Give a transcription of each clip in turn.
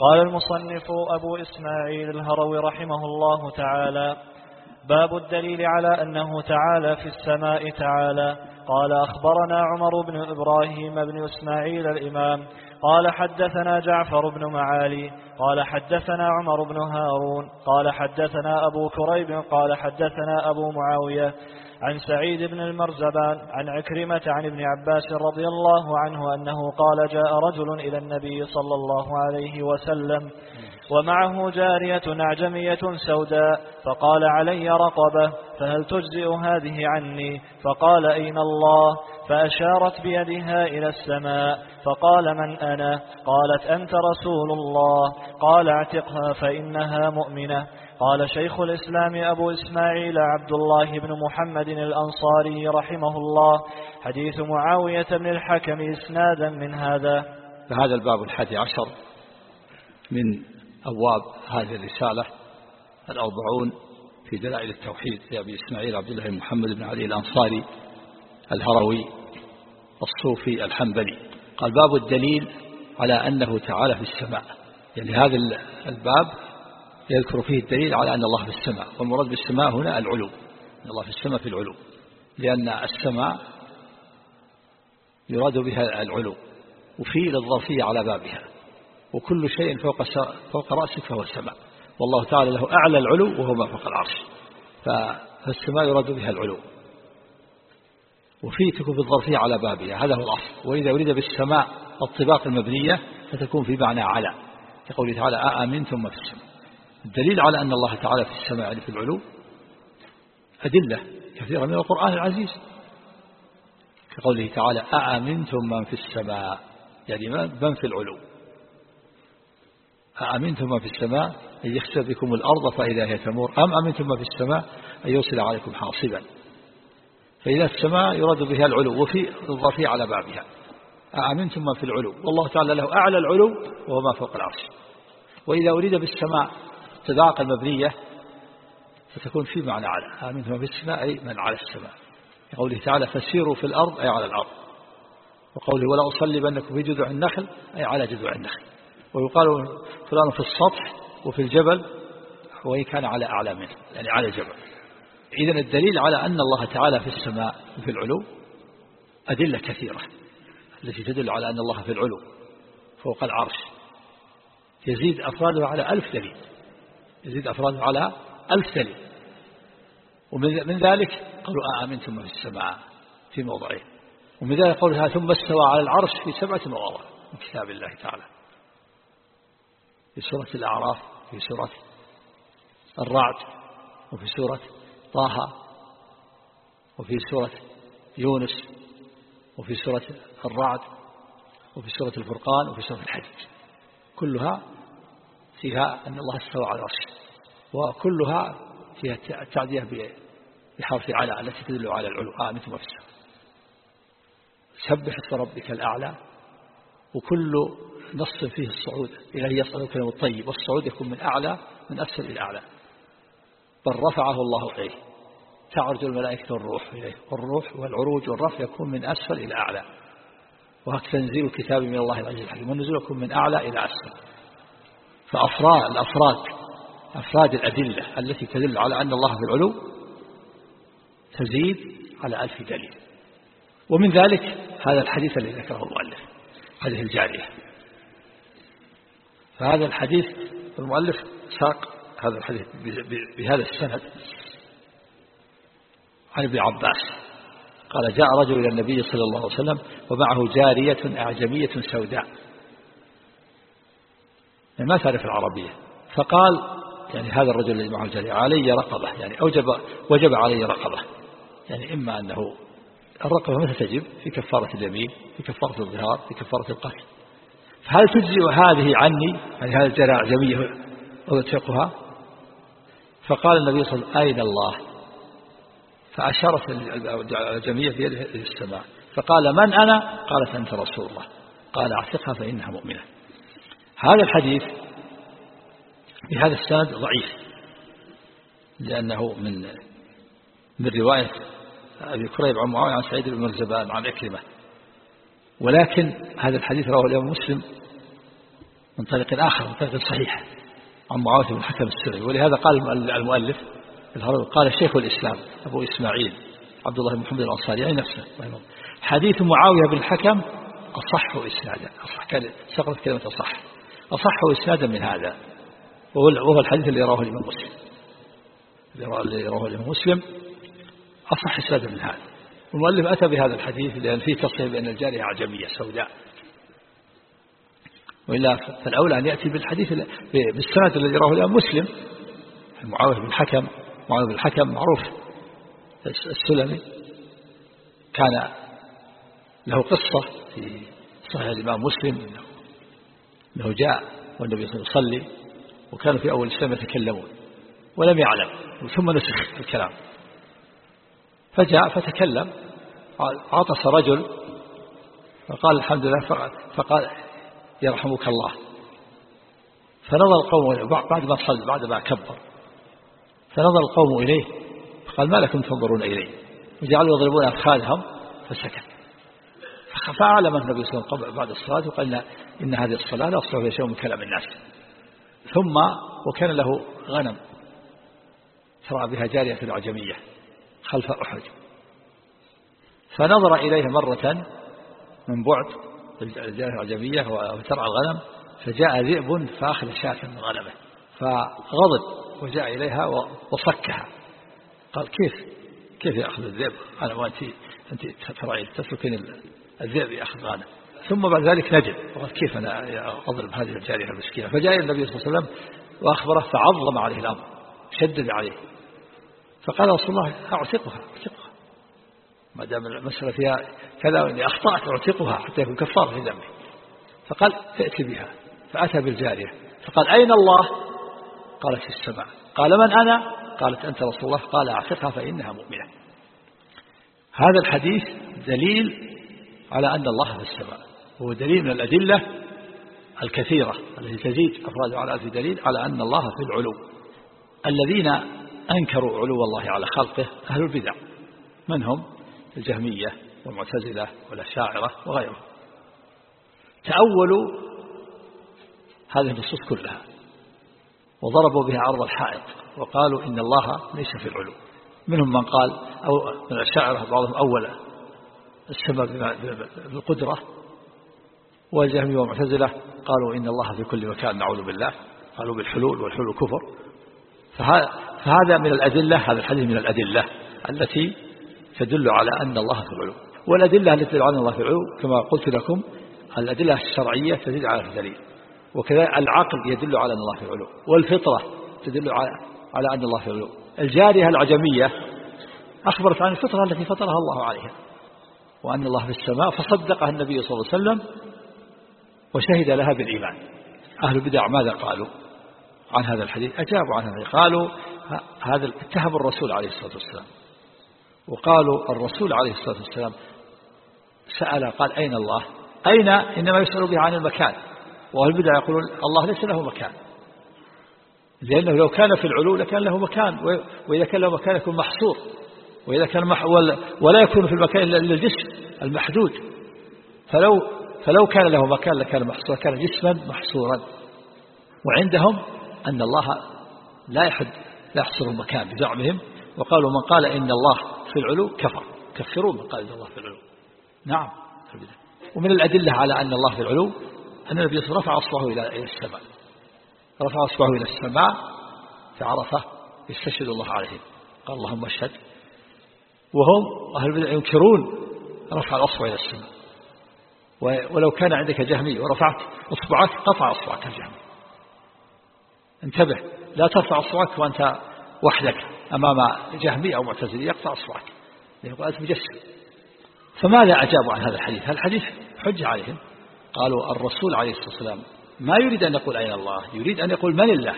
قال المصنف أبو إسماعيل الهروي رحمه الله تعالى باب الدليل على أنه تعالى في السماء تعالى. قال أخبرنا عمر بن إبراهيم بن إسماعيل الإمام. قال حدثنا جعفر بن معالي. قال حدثنا عمر بن هارون. قال حدثنا أبو كريب. قال حدثنا أبو معاوية. عن سعيد بن المرزبان عن عكرمة عن ابن عباس رضي الله عنه أنه قال جاء رجل إلى النبي صلى الله عليه وسلم ومعه جارية أعجمية سوداء فقال علي رقبة فهل تجزئ هذه عني؟ فقال أين الله؟ فأشارت بيدها إلى السماء فقال من أنا؟ قالت أنت رسول الله. قال اعتقها فإنها مؤمنة. قال شيخ الإسلام أبو إسماعيل عبد الله بن محمد الأنصاري رحمه الله حديث معاوية بن الحكم إسنادا من هذا. فهذا الباب الحادي عشر من أبواب هذه الرسالة الأربعون في دلائل التوحيد لأبي إسماعيل عبد الله بن محمد بن علي الأنصاري الهروي الصوفي الحنبلي. قال باب الدليل على أنه تعالى في السماء. يعني هذا الباب يذكر فيه الدليل على أن الله في السماء والمراد بالسماء هنا العلو أن الله في السماء في العلو لأن السماء يراد بها العلو وفي للظرفية على بابها وكل شيء فوق, فوق رأسك فهو السماء والله تعالى له أعلى العلو وهو ما فوق العرش فالسماء يراد بها العلو. وفي تكون في الظرفية على بابها هذا هو الأصل وإذا أريد بالسماء الطباق المبنية فتكون في معنى على كقوله تعالى أأمنتم ما في السماء؟ الدليل على أن الله تعالى في السماء يعني في العلو أدلة كثيرة من القرآن العزيز. كقوله تعالى أأمنتم من في السماء؟ يعني من في العلو؟ أأمنتم من في السماء أن يخسر بكم الأرض فإذا هي تمور؟ أم أمنتم من في السماء أن يرسل عليكم حاصبا؟ فإذا السماء يراد بها العلو وفي الظرفية على بابها. أأمنتم من في العلو؟ والله تعالى له أعلى العلو وهو ما فوق العرش. وإذا أريد بالسماء التذاق المبنية فتكون في معنى على آمنتم من في السماء أي من على السماء. قوله تعالى فسيروا في الأرض أي على الأرض. وقوله ولا أصلبنكم في جذوع النخل أي على جذوع النخل. ويقال فلان في السطح وفي الجبل وإن كان على أعلى منه. يعني على جبل. إذا الدليل على أن الله تعالى في السماء وفي العلو أدلة كثيرة التي تدل على أن الله في العلو فوق العرش. يزيد أفراده على ألف دليل. يزيد أفراده على ألف دليل. ومن ذلك قالوا آمنتم في السماء في موضعين. ومن ذلك قولها ثم استوى على العرش في سبعة مواضع من كتاب الله تعالى. في سورة الأعراف في سورة الرعد وفي سورة طه وفي سورة يونس وفي سورة الرعد وفي سورة الفرقان وفي سورة الحديث كلها فيها أن الله استوى على العرش. وكلها فيها التعدية بحرف على التي تدل على العلو آمنتم في السماء سبح اسم ربك الأعلى وكل نص فيه الصعود إليه يصعد الكلم الطيب والصعود يكون من أعلى من أسفل إلى أعلى. بل رفعه الله إليه. تعرج الملائكة والروح إليه. والروح والعروج والرفع يكون من أسفل إلى أعلى. وهك تنزيل الكتاب من الله العزيز الحكيم. والنزول يكون من أعلى إلى أسفل. فأفراد الأفراد أفراد الأدلة التي تدل على أن الله في العلو تزيد على ألف دليل. ومن ذلك هذا الحديث الذي ذكره المؤلف هذه الجارية. فهذا الحديث المؤلف ساق هذا الحديث بهذا السند. عن ابن عباس قال جاء رجل إلى النبي صلى الله عليه وسلم ومعه جارية أعجمية سوداء. يعني ما تعرف العربية. فقال يعني هذا الرجل الذي معه الجارية علي رقبة يعني أوجب وجب علي رقبة يعني إما أنه الرقبة متى تجب؟ في كفارة اليمين في كفارة الظهار في كفارة القتل فهل تجزئ هذه عني؟ يعني هذه الجارية أعجمية وتشقها؟ فقال النبي صلى الله عليه وسلم أين الله؟ فأشارت الجميع إلى السماء. فقال من أنا؟ قالت أنت رسول الله. قال أعتقها فإنها مؤمنة. هذا الحديث بهذا السند ضعيف لأنه من من رواية أبي كريب عن معاوية عن سعيد بن مرزبان عن أكرمة. ولكن هذا الحديث رواه اليوم مسلم من طريق آخر من طريق صحيح عن معاوية بن الحكم السري ولهذا قال المؤلف قال شيخ الإسلام أبو إسماعيل عبد الله بن محمد الأنصاري أي نفسه؟ حديث معاوية بن الحكم أصح إسنادا. أصح سقطت كلمة أصح. أصح إسنادا من هذا. وهو الحديث اللي رواه الإمام مسلم. اللي رواه الإمام مسلم. أصح إسنادا من هذا. المؤلف أتى بهذا الحديث لأن فيه تصريح بأن الجارية عجمية سوداء. وإلا فالأولى أن يأتي بالحديث بالسند الذي رواه الإمام مسلم. معاوية بن الحكم. معاوية بن الحكم معروف. السلمي. كان له قصة في صحيح الإمام مسلم. أنه جاء والنبي صلى الله عليه وسلم يصلي. وكانوا في أول الإسلام يتكلمون ولم يعلم ثم نسخ الكلام. فجاء فتكلم عطس رجل فقال الحمد لله فقال يرحمك الله. فنظر القوم بعد ما صلى بعد ما كبر. فنظر القوم إليه فقال ما لكم تنظرون إليه؟ وجعلوا يضربون أفخاذهم فسكت. فعلم النبي صلى الله عليه وسلم بعد الصلاة وقال إن هذه الصلاة لا أصلح شيء من كلام الناس. ثم وكان له غنم ترى بها جارية العجمية خلف أحد فنظر إليه مرة من بعد الجارية العجمية وترعى الغنم فجاء ذئب فأخذ شاة من غنمه فغضب وجاء إليها وصكها قال كيف؟ كيف يأخذ الذئب؟ أنا وأنت أنت ترى تتركين الذئب يأخذ غنم. ثم بعد ذلك نجد. وقال كيف أنا أضرب هذه الجارية المسكينة؟ فجاء النبي صلى الله عليه وسلم وأخبره فعظم عليه الأمر شدد عليه. فقال رسول الله أعتقها أعتقها. ما دام المسألة فيها كذا وإني أخطأت أعتقها حتى يكون كفار في ذنبي فقال ائت بها. فأتى بالجارية. فقال أين الله؟ قالت في السماء. قال من أنا؟ قالت أنت رسول الله. قال أعتقها فإنها مؤمنة. هذا الحديث دليل على أن الله في السماء. هو دليل من الأدلة الكثيرة التي تزيد أفراد على ألف دليل على أن الله في العلو. الذين أنكروا علو الله على خلقه أهل البدع. من هم؟ الجهمية والمعتزلة والأشاعرة وغيرهم. تأولوا هذه النصوص كلها وضربوا بها عرض الحائط وقالوا إن الله ليس في العلو. منهم من قال أو من الشاعرة بعضهم أول السماء بالقدرة والجهمية والمعتزلة قالوا إن الله في كل مكان نعوذ بالله. قالوا بالحلول والحلول كفر. فهذا من الأدلة هذا الحديث من الأدلة التي تدل على أن الله في العلو. والأدلة التي تدل على أن الله في العلو كما قلت لكم الأدلة الشرعية تدل على الدليل. وكذلك العقل يدل على أن الله في العلو والفطرة تدل على أن الله في العلو. الجارية العجمية أخبرت عن الفطرة التي فطرها الله عليها وأن الله في السماء فصدقها النبي صلى الله عليه وسلم وشهد لها بالإيمان. أهل البدع ماذا قالوا عن هذا الحديث؟ أجابوا عن هذا. قالوا هذا اتهم الرسول عليه الصلاة والسلام. وقالوا الرسول عليه الصلاة والسلام سأل قال أين الله؟ أين؟ إنما يسأل به عن المكان. وأهل البدع يقولون الله ليس له مكان. لأنه لو كان في العلو لكان له مكان وإذا كان له مكان يكون محصور. وإذا كان مح ولا يكون في المكان إلا الجسم المحدود. فلو فلو كان له مكان لكان محصورا كان جسما محصورا. وعندهم أن الله لا يحد لا يحصر المكان بزعمهم وقالوا من قال إن الله في العلو كفر. كفروا من قال إن الله في العلو. نعم. ومن الأدلة على أن الله في العلو أن النبي صلى الله عليه وسلم رفع أصبعه إلى السماء. رفع أصبعه إلى السماء في عرفة يستشهد الله عليهم. قال اللهم اشهد. وهم أهل البدع ينكرون رفع الأصبع إلى السماء. ولو كان عندك جهمي ورفعت أصبعك قطع أصبعك الجهمي انتبه لا ترفع أصبعك وأنت وحدك أمام جهمي أو معتزلي يقطع أصبعك. يقول أنت مجسم. فماذا أجابوا عن هذا الحديث؟ هذا الحديث حجة عليهم. قالوا الرسول عليه الصلاة والسلام ما يريد أن يقول أين الله؟ يريد أن يقول من الله؟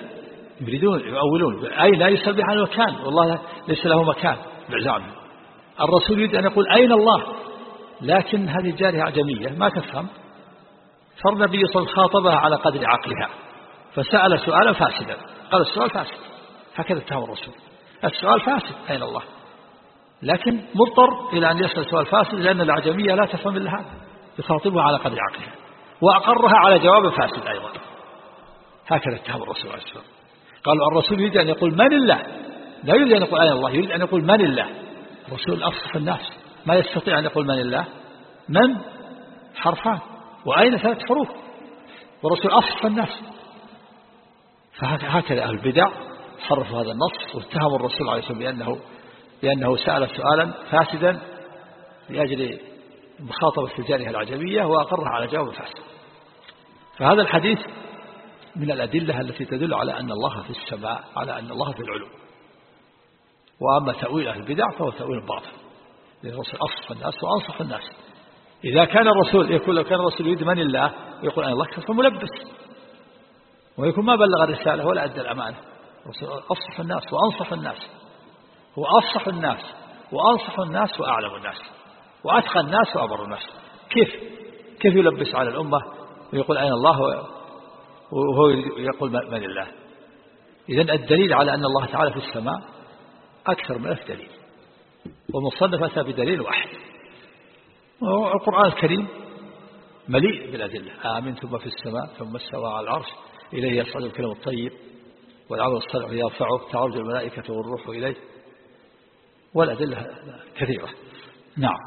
يريدون يؤولون. أي لا يسأل عن المكان. والله ليس له مكان. بعزامه الرسول يريد أن يقول أين الله؟ لكن هذه جارية عجمية ما تفهم. فالنبي صلى الله عليه وسلم خاطبها على قدر عقلها فسأل سؤالا فاسدا. قال السؤال فاسد. هكذا اتهم الرسول. السؤال فاسد أين الله؟ لكن مضطر إلى أن يسأل سؤال فاسد لأن العجمية لا تفهم إلا هذا. يخاطبها على قدر عقلها. وأقرها على جواب فاسد أيضا. هكذا اتهم الرسول عليه الصلاة قالوا الرسول يريد أن يقول من الله؟ لا يريد أن يقول أين الله؟ يريد أن يقول من الله؟ الرسول أفصح الناس. ما يستطيع أن يقول من الله؟ من؟ حرفان. وأين ثلاث حروف؟ والرسول أفصح الناس فهكذا أهل البدع حرفوا هذا النص واتهموا الرسول عليه الصلاة والسلام بأنه, بأنه سأل سؤالا فاسدا لأجل مخاطبة الجارية العجمية وأقرها على جواب فاسد. فهذا الحديث من الأدلة التي تدل على أن الله في السماء على أن الله في العلو. وأما تأويل أهل البدع فهو تأويل باطل. لأن الرسول أصف الناس وأنصح الناس. إذا كان الرسول يقول لو كان الرسول يريد من الله يقول أنا الله كفر ملبس؟ ويكون ما بلغ الرسالة ولا أدى الأمانة. الرسول أفصح الناس وأنصح الناس. هو أفصح الناس وأنصح الناس وأعلم الناس وأتقى الناس وأبر الناس. كيف؟ كيف يلبس على الأمة ويقول أين الله؟ وهو يقول من الله. إذن الدليل على أن الله تعالى في السماء أكثر من ألف دليل. ومصنف أتى بدليل واحد. القرآن الكريم مليء بالأدلة. آمن ثم في السماء ثم استوى على العرش. إليه يصعد الكلام الطيب والعمل الصالح يرفعه. تعرج الملائكة والروح إليه. والأدلة كثيرة. نعم.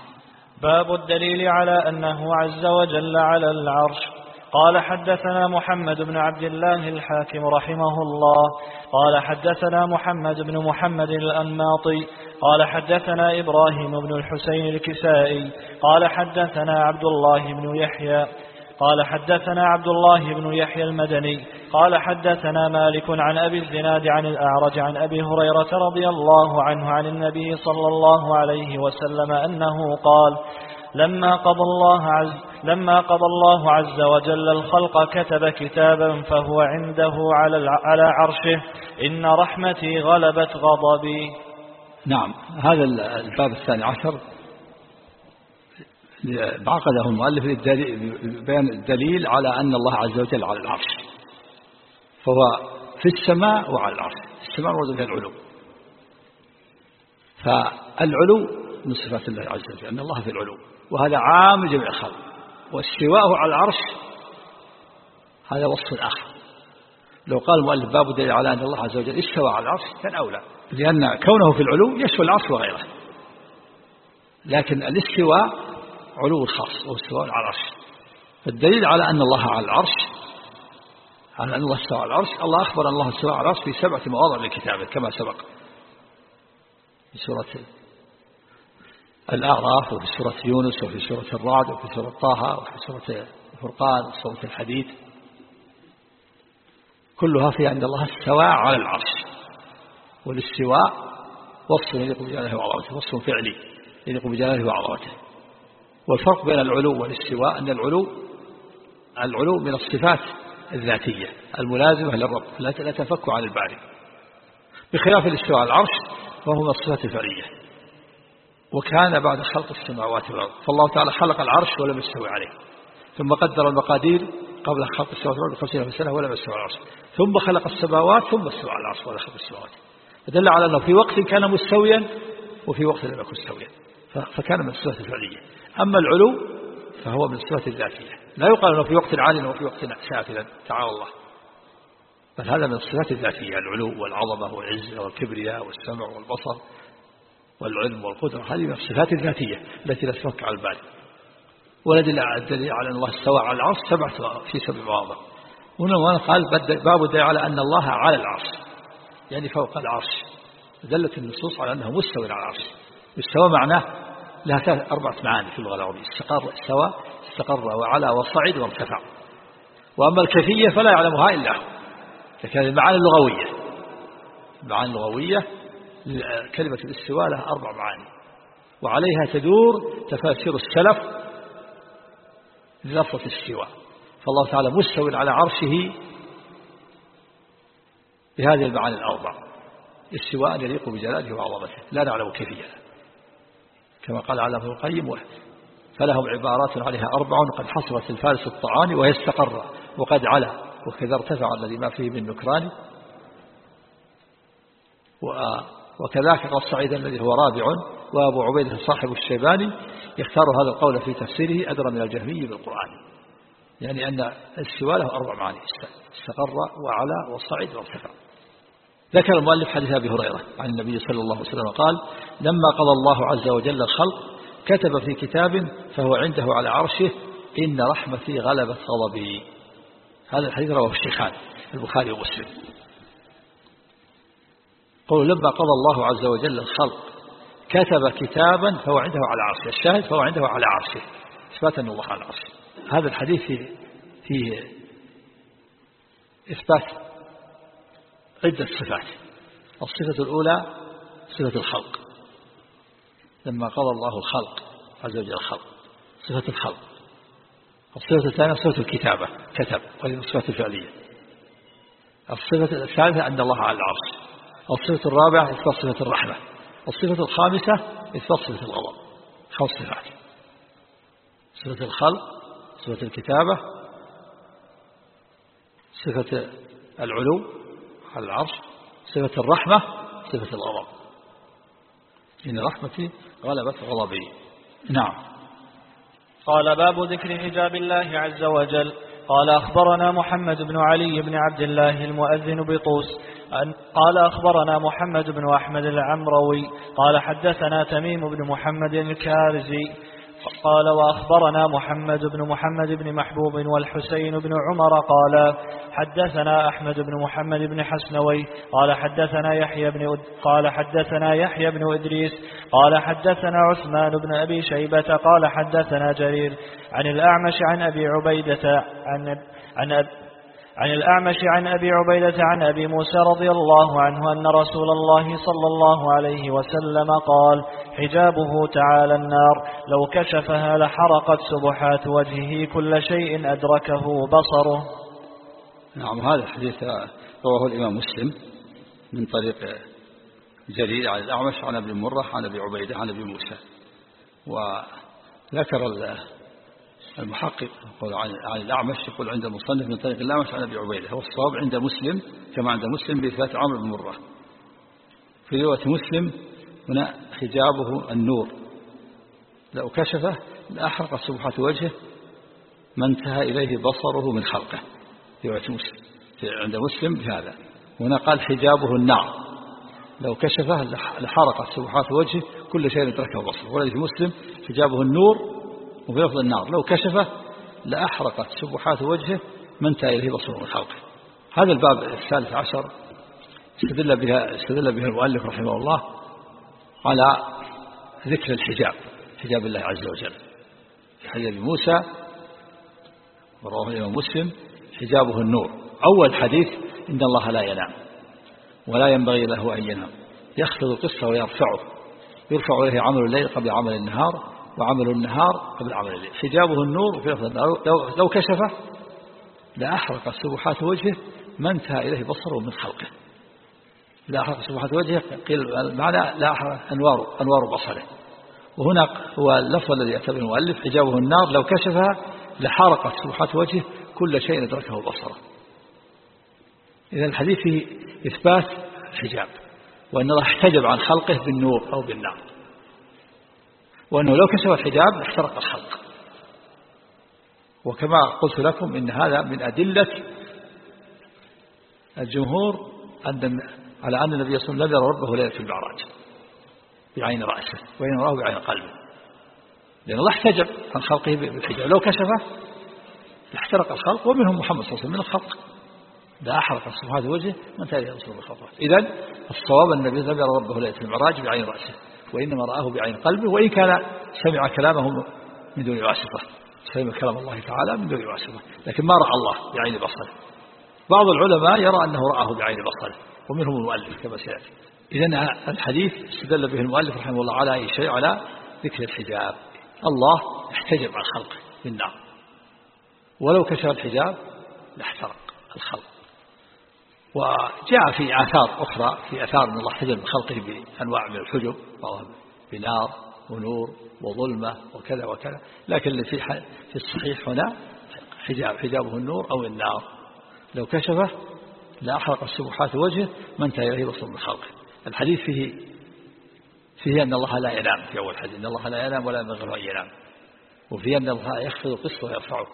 باب الدليل على أنه عز وجل على العرش. قال حدثنا محمد بن عبد الله الحاكم رحمه الله. قال حدثنا محمد بن محمد الأنماطي. قال حدثنا إبراهيم بن الحسين الكسائي. قال حدثنا عبد الله بن يحيى. قال حدثنا عبد الله بن يحيى المدني. قال حدثنا مالك عن أبي الزناد عن الأعرج عن أبي هريرة رضي الله عنه عن النبي صلى الله عليه وسلم أنه قال لما قضى الله عز لما قضى الله عز وجل الخلق كتب كتابا فهو عنده على على عرشه إن رحمتي غلبت غضبي. نعم هذا الباب الثاني عشر. عقده المؤلف بيان الدليل على أن الله عز وجل على العرش. فهو في السماء وعلى العرش. السماء مراد فيها العلو. فالعلو من صفات الله عز وجل أن الله في العلو. وهذا عام لجميع الخلق. واستواءه على العرش هذا وصف آخر. لو قال المؤلف باب دليل على أن الله عز وجل استوى على العرش كان أولى. لأن كونه في العلو يشوى العرش وغيره. لكن الاستواء علو خاص وهو استواء على العرش. فالدليل على أن الله على العرش على أن الله استوى على العرش الله أخبر أن الله استوى على العرش في سبعة مواضع لكتابه كما سبق. في سورة الأعراف وفي سورة يونس وفي سورة الرعد وفي سورة طه وفي سورة الفرقان وسورة الحديد. كلها في عند الله استوى على العرش. والاستواء وصف يليق بجلاله وعظمته وصف فعلي يليق بجلاله وعظمته. والفرق بين العلو والاستواء أن العلو العلو من الصفات الذاتية الملازمة للرب لا تنفك عن الباري بخلاف الاستواء على العرش وهو من الصفات الفعلية. وكان بعد خلق السماوات والأرض. فالله تعالى خلق العرش ولم يستوي عليه. ثم قدر المقادير قبل خلق السماوات والأرض بخمسين ألف سنة ولم يستوي على العرش. ثم خلق السماوات ثم استوى على العرش ولا خلق السماوات. فدل على أنه في وقت كان مستويا وفي وقت لم يكن مستويا. فكان من الصفات الفعلية. أما العلو فهو من الصفات الذاتية. لا يقال أنه في وقت عال وفي وقت سافلا. تعالى الله. بل هذا من الصفات الذاتية العلو والعظمة والعزة والكبرياء والسمع والبصر. والعلم والقدرة هذه من الصفات الذاتية التي لا تفك على البال ولدل الدليل على أن الله استوى على العرش سبعة في سبع مواضع. هنا قال باب الدليل على أن الله على العرش يعني فوق العرش. دلت النصوص على أنه مستوى على العرش. استوى معناه لها أربعة معاني في اللغة العربية. استقر استوى استقر وعلى وصعد وارتفع. وأما الكيفية فلا يعلمها إلا هو. لكن المعاني اللغوية. المعاني اللغوية كلمة الاستواء لها أربع معاني. وعليها تدور تفاسير السلف للفظة الاستواء. فالله تعالى مستوى على عرشه بهذه المعاني الأربع. استواء يليق بجلاله وعظمته. لا نعلم كيفية كما قال على ابن القيم فلهم عبارات عليها أربع قد حصلت الفارس الطعان وهي استقر وقد علا وكذا ارتفع الذي ما فيه من نكران. وكذاك قال سعيد الذي هو رابع وأبو عبيدة صاحب الشيباني يختار هذا القول في تفسيره أدرى من الجهمي بالقرآن. يعني أن الاستواء له أربع معاني استقر وعلى وصعد وارتفع. ذكر المؤلف حديث أبي هريرة عن النبي صلى الله عليه وسلم قال لما قضى الله عز وجل الخلق كتب في كتاب فهو عنده على عرشه إن رحمتي غلبت غضبي. هذا الحديث رواه الشيخان البخاري ومسلم. قولوا لما قضى الله عز وجل الخلق كتب كتابا فهو عنده على عرشه الشاهد فهو عنده على عرشه إثبات أن الله على عرشه. هذا الحديث فيه, فيه إثبات عدة صفات. الصفة الأولى صفة الخلق. لما قضى الله الخلق عز وجل الخلق صفة الخلق. الصفة الثانية صفة الكتابة كتب وهي الصفة الفعلية الصفة الثالثة أن الله على العرش الصفة الرابعة إثبات صفة الرحمة. الصفة الخامسة إثبات صفة الغضب. خمس صفات. صفة الخلق صفة الكتابة صفة العلو على العرش صفة الرحمة صفة الغضب. إن رحمتي غلبت غضبي. نعم. قال باب ذكر حجاب الله عز وجل. قال أخبرنا محمد بن علي بن عبد الله المؤذن بطوس قال أخبرنا محمد بن أحمد العمروي قال حدثنا تميم بن محمد الكارزي قال وأخبرنا محمد بن محمد بن محبوب والحسين بن عمر قال حدثنا أحمد بن محمد بن حسنوي قال حدثنا يحيى بن قال حدثنا يحيى بن إدريس قال حدثنا عثمان بن أبي شيبة قال حدثنا جرير عن الأعمش عن أبي عبيدة عن عن عن الأعمش عن أبي عبيدة عن أبي موسى رضي الله عنه أن رسول الله صلى الله عليه وسلم قال حجابه تعالى النار لو كشفها لحرقت سبحات وجهه كل شيء أدركه بصره. نعم هذا الحديث رواه الإمام مسلم من طريق جرير عن الأعمش عن أبي مرة عن أبي عبيدة عن أبي موسى. وذكر المحقق يقول عن الأعمش يقول عند المصنف من طريق الأعمش عن أبي عبيدة. هو الصواب عند مسلم كما عند مسلم بإثبات عمرو بن مرة. في رواية مسلم هنا حجابه النور. لو كشفه لأحرق سبحة وجهه ما انتهى إليه بصره من خلقه. في رواية مسلم عند مسلم بهذا. هنا قال حجابه النار. لو كشفه لحرقت سبحات وجهه كل شيء تركه بصره. في مسلم حجابه النور وفي لفظ النار لو كشفه لأحرقت سبحات وجهه انتهى إليه بصره من خلقه. هذا الباب الثالث عشر استدل بها, استدل بها المؤلف رحمه الله على ذكر الحجاب حجاب الله عز وجل. في حديث موسى ورواه الإمام مسلم حجابه النور. أول حديث إن الله لا ينام ولا ينبغي له أن ينام. يخفض القصة ويرفعه. يرفع إليه عمل الليل قبل عمل النهار. وعمل النهار قبل عمل الليل حجابه النور في لو, لو كشفه لأحرق سبحات وجهه ما انتهى إليه بصره من خلقه. لا أحرق سبحات وجهه قيل المعنى لا أحرق أنوار, أنوار بصره. وهنا هو اللفظ الذي يعتبر المؤلف حجابه النار لو كشفها لحرقت سبحات وجهه كل شيء أدركه بصره. إذا الحديث فيه إثبات الحجاب وأن الله احتجب عن خلقه بالنور أو بالنار. وأنه لو كشف الحجاب احترق الخلق. وكما قلت لكم إن هذا من أدلة الجمهور على أن النبي صلى الله عليه وسلم لم يرى ربه ليلة المعراج بعين رأسه وإن رأه بعين قلبه. لأن الله احتجب عن خلقه بالحجاب. لو كشفه احترق الخلق ومنهم محمد صلى الله عليه وسلم من الخلق. لا أحرق سبحانه وجهه من تالي رسول الله إذا الصواب أن النبي لم يرى ربه ليلة المعراج بعين رأسه. وإنما رآه بعين قلبه وإن كان سمع كلامه من دون واسطة. سمع كلام الله تعالى من دون واسطة لكن ما رأى الله بعين بصره. بعض العلماء يرى أنه رآه بعين بصره ومنهم المؤلف كما سيأتي. إذن الحديث استدل به المؤلف رحمه الله على أي شيء؟ على ذكر الحجاب. الله احتجب عن خلقه بالنار. ولو كشف الحجاب لاحترق الخلق. وجاء في آثار أخرى في آثار أن الله من خلقه بأنواع من الحجب بنار ونور وظلمة وكذا وكذا لكن التي في الصحيح هنا حجاب حجابه النور أو النار. لو كشفه لأحرق السبحات وجهه ما انتهى إليه من خلقه. الحديث فيه فيه أن الله لا ينام في أول حديث أن الله لا ينام ولا ينبغي أن ينام. وفيه أن الله يخفض القسط ويرفعه.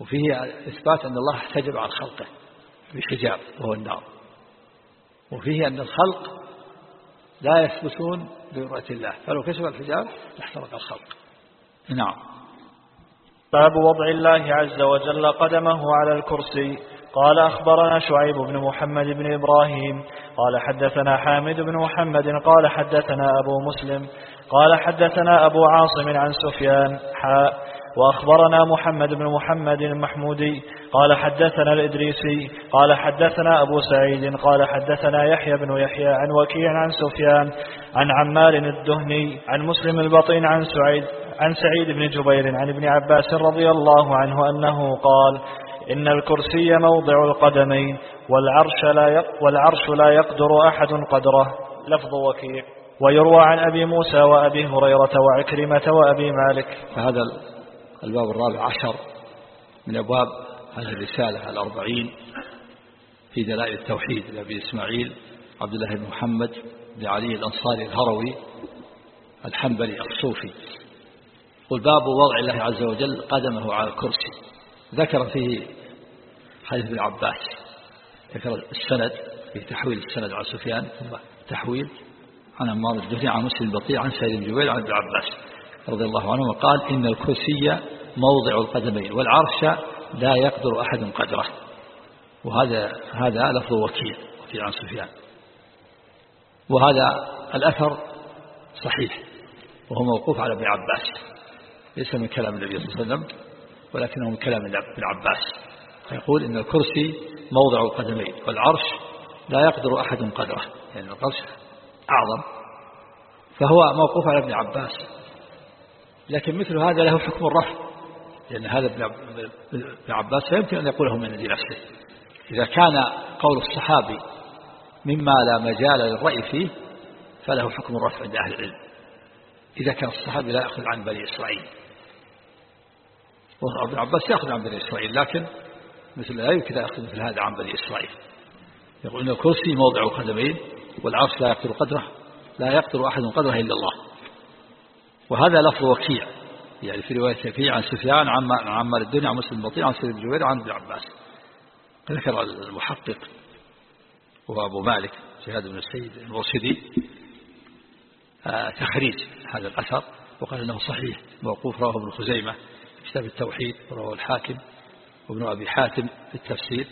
وفيه إثبات أن الله احتجب عن خلقه بحجاب وهو النار. وفيه أن الخلق لا يثبتون برؤية الله. فلو كشف الحجاب لاحترق الخلق. نعم. باب وضع الله عز وجل قدمه على الكرسي. قال أخبرنا شعيب بن محمد بن إبراهيم. قال حدثنا حامد بن محمد. قال حدثنا أبو مسلم. قال حدثنا أبو عاصم عن سفيان. حاء وأخبرنا محمد بن محمد المحمودي قال حدثنا الإدريسي قال حدثنا أبو سعيد قال حدثنا يحيى بن يحيى عن وكيع عن سفيان عن عمال الدهني عن مسلم البطين عن سعيد عن سعيد بن جبير عن ابن عباس رضي الله عنه أنه قال إن الكرسي موضع القدمين والعرش لا والعرش لا يقدر أحد قدره. لفظ وكيع. ويروى عن أبي موسى وأبي هريرة وعكرمة وأبي مالك. فهذا الباب الرابع عشر من أبواب هذه الرسالة الأربعين في دلائل التوحيد لأبي إسماعيل عبد الله بن محمد بن علي الأنصاري الهروي الحنبلي الصوفي. والباب وضع الله عز وجل قدمه على الكرسي. ذكر فيه حديث ابن عباس. ذكر السند في تحويل السند على سفيان ثم تحويل عن عمار الدهني عن مسلم البطيء عن سيد بن جبير عن ابن عباس. رضي الله عنه وقال إن الكرسي موضع القدمين والعرش لا يقدر أحد قدره. وهذا هذا لفظ وكيل وكيل عن سفيان. وهذا الأثر صحيح وهو موقوف على ابن عباس. ليس من كلام النبي صلى الله عليه وسلم ولكنه من كلام ابن عباس. فيقول إن الكرسي موضع القدمين والعرش لا يقدر أحد قدره. يعني العرش أعظم. فهو موقوف على ابن عباس. لكن مثل هذا له حكم الرفع لأن هذا ابن عباس لا يمكن أن يقوله من عند نفسه. إذا كان قول الصحابي مما لا مجال للرأي فيه فله حكم الرفع عند أهل العلم. إذا كان الصحابي لا يأخذ عن بني إسرائيل. وابن عباس يأخذ عن بني إسرائيل لكن مثل لا يمكن يأخذ مثل هذا عن بني إسرائيل. يقول إن الكرسي موضع القدمين والعرش لا يقدر قدره لا يقدر أحد قدره إلا الله. وهذا لفظ وكيع. يعني في رواية وكيع عن سفيان عن عمار الدنيا عن مسلم البطيء عن سيد الجوير عن ابن عباس. ذكر المحقق هو أبو مالك جهاد بن السيد المرشدي آه، تخريج هذا الأثر وقال أنه صحيح موقوف رواه ابن خزيمة في كتاب التوحيد ورواه الحاكم وابن أبي حاتم في التفسير.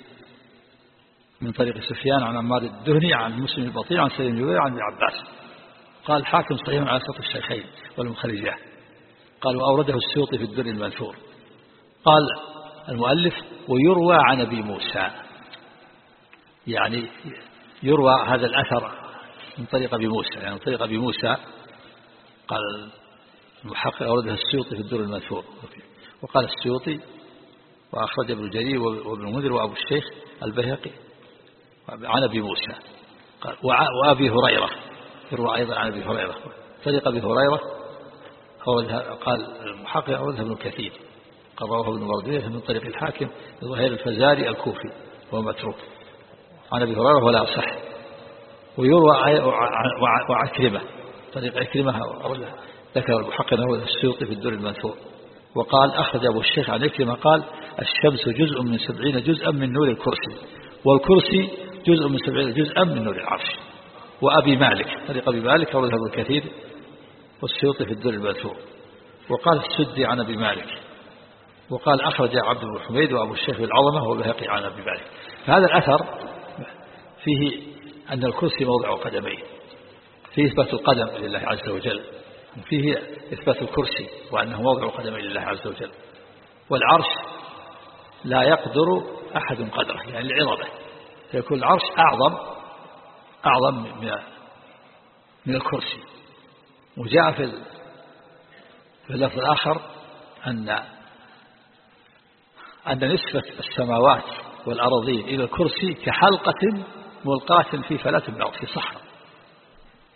من طريق سفيان عن عمار الدهني عن مسلم البطيء عن سيد الجوير عن ابن عباس. قال الحاكم صحيح على شرط الشيخين والمخرجات قال وأورده السيوطي في الدر المنثور. قال المؤلف ويروى عن أبي موسى. يعني يروى هذا الأثر من طريق أبي موسى. يعني من طريق أبي موسى قال المحقق أورده السيوطي في الدر المنثور. وقال السيوطي وأخرج ابن جرير وابن المنذر وأبو الشيخ البيهقي عن أبي موسى. قال وأبي هريرة. يروى أيضا عن أبي هريرة. طريق أبي هريرة قال المحقق أوردها ابن كثير. رواه ابن مردوية من طريق الحاكم ظهير الفزاري الكوفي وهو متروك. عن أبي هريرة ولا صح. ويروى وعكرمة. طريق عكرمة ذكر المحقق أول السيوطي في الدور المنثور. وقال أخرج أبو الشيخ عن عكرمة قال الشمس جزء من سبعين جزءا من نور الكرسي والكرسي جزء من سبعين جزءا من نور العرش. وأبي مالك. طريق أبي مالك أورده ابن كثير والسيوطي في الدر المنثور وقال السدي عن أبي مالك. وقال أخرج عبد بن حميد وأبو الشيخ العظمة والبهقي عن أبي مالك. فهذا الأثر فيه أن الكرسي موضع قدميه. فيه إثبات القدم لله عز وجل. فيه إثبات الكرسي وأنه موضع قدمي لله عز وجل. والعرش لا يقدر أحد قدره يعني العظمة. فيكون العرش أعظم أعظم من من الكرسي. وجاء في في اللفظ الآخر أن أن نسبة السماوات والأراضين إلى الكرسي كحلقة ملقاة في فلاة من في صحراء.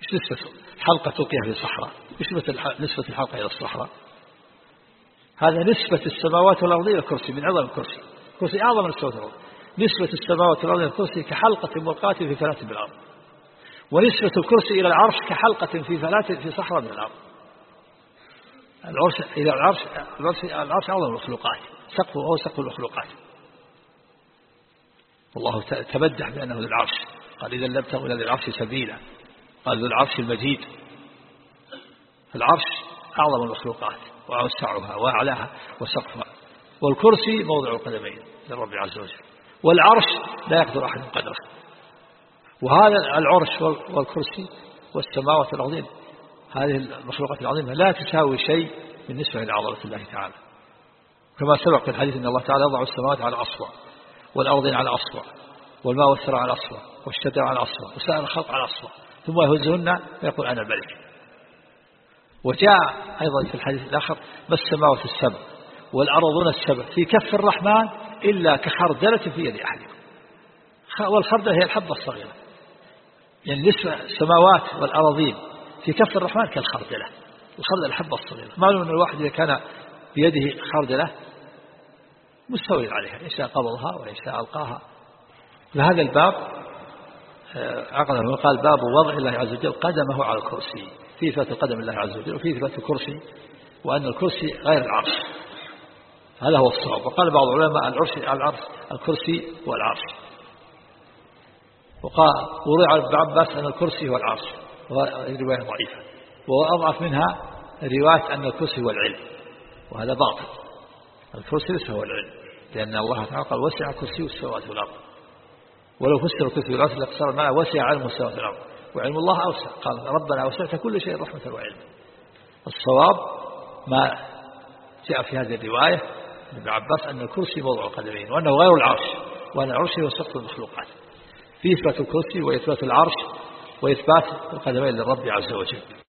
إيش نسبة حلقة تلقيها في صحراء؟ إيش نسبة الحلقة إلى الصحراء؟ هذا نسبة السماوات والأرض إلى الكرسي من عظم الكرسي. الكرسي أعظم من السماوات والأرض نسبة السماوات والأرض إلى الكرسي كحلقة ملقاة في فلاة بالأرض ونسبة الكرسي إلى العرش كحلقة في فلاة في صحراء من الأرض. العرش إلى العرش العرش, العرش أعظم المخلوقات. سقفه هو سقف المخلوقات. والله تمدح بأنه ذو العرش. قال إذا لم تغل ذي العرش سبيلا. قال ذو العرش المجيد. العرش أعظم المخلوقات. وأوسعها وأعلاها وسقفها. والكرسي موضع القدمين للرب عز وجل. والعرش لا يقدر أحد قدره. وهذا العرش والكرسي والسماوات العظيمة هذه المخلوقات العظيمة لا تساوي شيء بالنسبة لعظمة الله تعالى. كما سبق في الحديث أن الله تعالى يضع السماوات على أصفى والأرضين على أصفى والماء والثرى على أصفى والشجر على أصفى وسائر الخلق على أصفى ثم يهزهن ويقول أنا الملك. وجاء أيضا في الحديث الآخر ما السماوات السبع والأرضون السبع في كف الرحمن إلا كخردلة في يد أحدكم. والخردلة هي الحبة الصغيرة. يعني نسبة السماوات والأراضين في كف الرحمن كالخردلة الخردلة الحبة الصغيرة معلوم أن الواحد إذا كان بيده خردلة مستوي عليها إن شاء قبضها وإن شاء ألقاها. فهذا الباب آه، عقده وقال باب وضع الله عز وجل قدمه على الكرسي. في إثبات قدم الله عز وجل وفي إثبات الكرسي وأن الكرسي غير العرش. هذا هو الصواب. وقال بعض العلماء العرش العرش الكرسي والعرش وقال عن ابن عباس أن الكرسي هو العرش رواية ضعيفة. وأضعف منها رواية أن الكرسي هو العلم وهذا باطل. الكرسي ليس هو العلم لأن الله تعالى قال وسع كرسي السماوات والأرض. ولو فسر الكرسي والعرش لاقتصر معه وسع علم السماوات والأرض. وعلم الله أوسع. قال ربنا وسعت كل شيء رحمة وعلم. الصواب ما جاء في هذه الرواية ابن عباس أن الكرسي موضع القدمين وأنه غير العرش وأن العرش هو سقف المخلوقات. في إثبات الكرسي وإثبات العرش وإثبات القدمين للرب عز وجل.